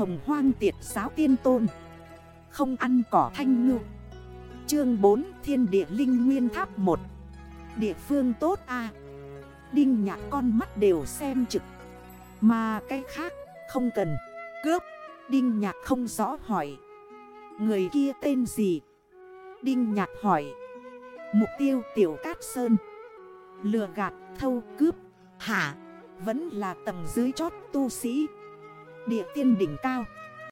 hồng hoang tiệt giáo tiên tôn. Không ăn cỏ thanh ngư. Chương 4 Thiên địa linh nguyên tháp 1 Địa phương tốt a. Đinh nhạc con mắt đều xem trực. Mà cái khác, không cần. Cướp. Đinh nhạc không rõ hỏi. Người kia tên gì? Đinh nhạc hỏi. Mục tiêu tiểu cát sơn. Lừa gạt, thâu cướp. Hả? Vẫn là tầng dưới chót tu sĩ. Địa tiên đỉnh cao.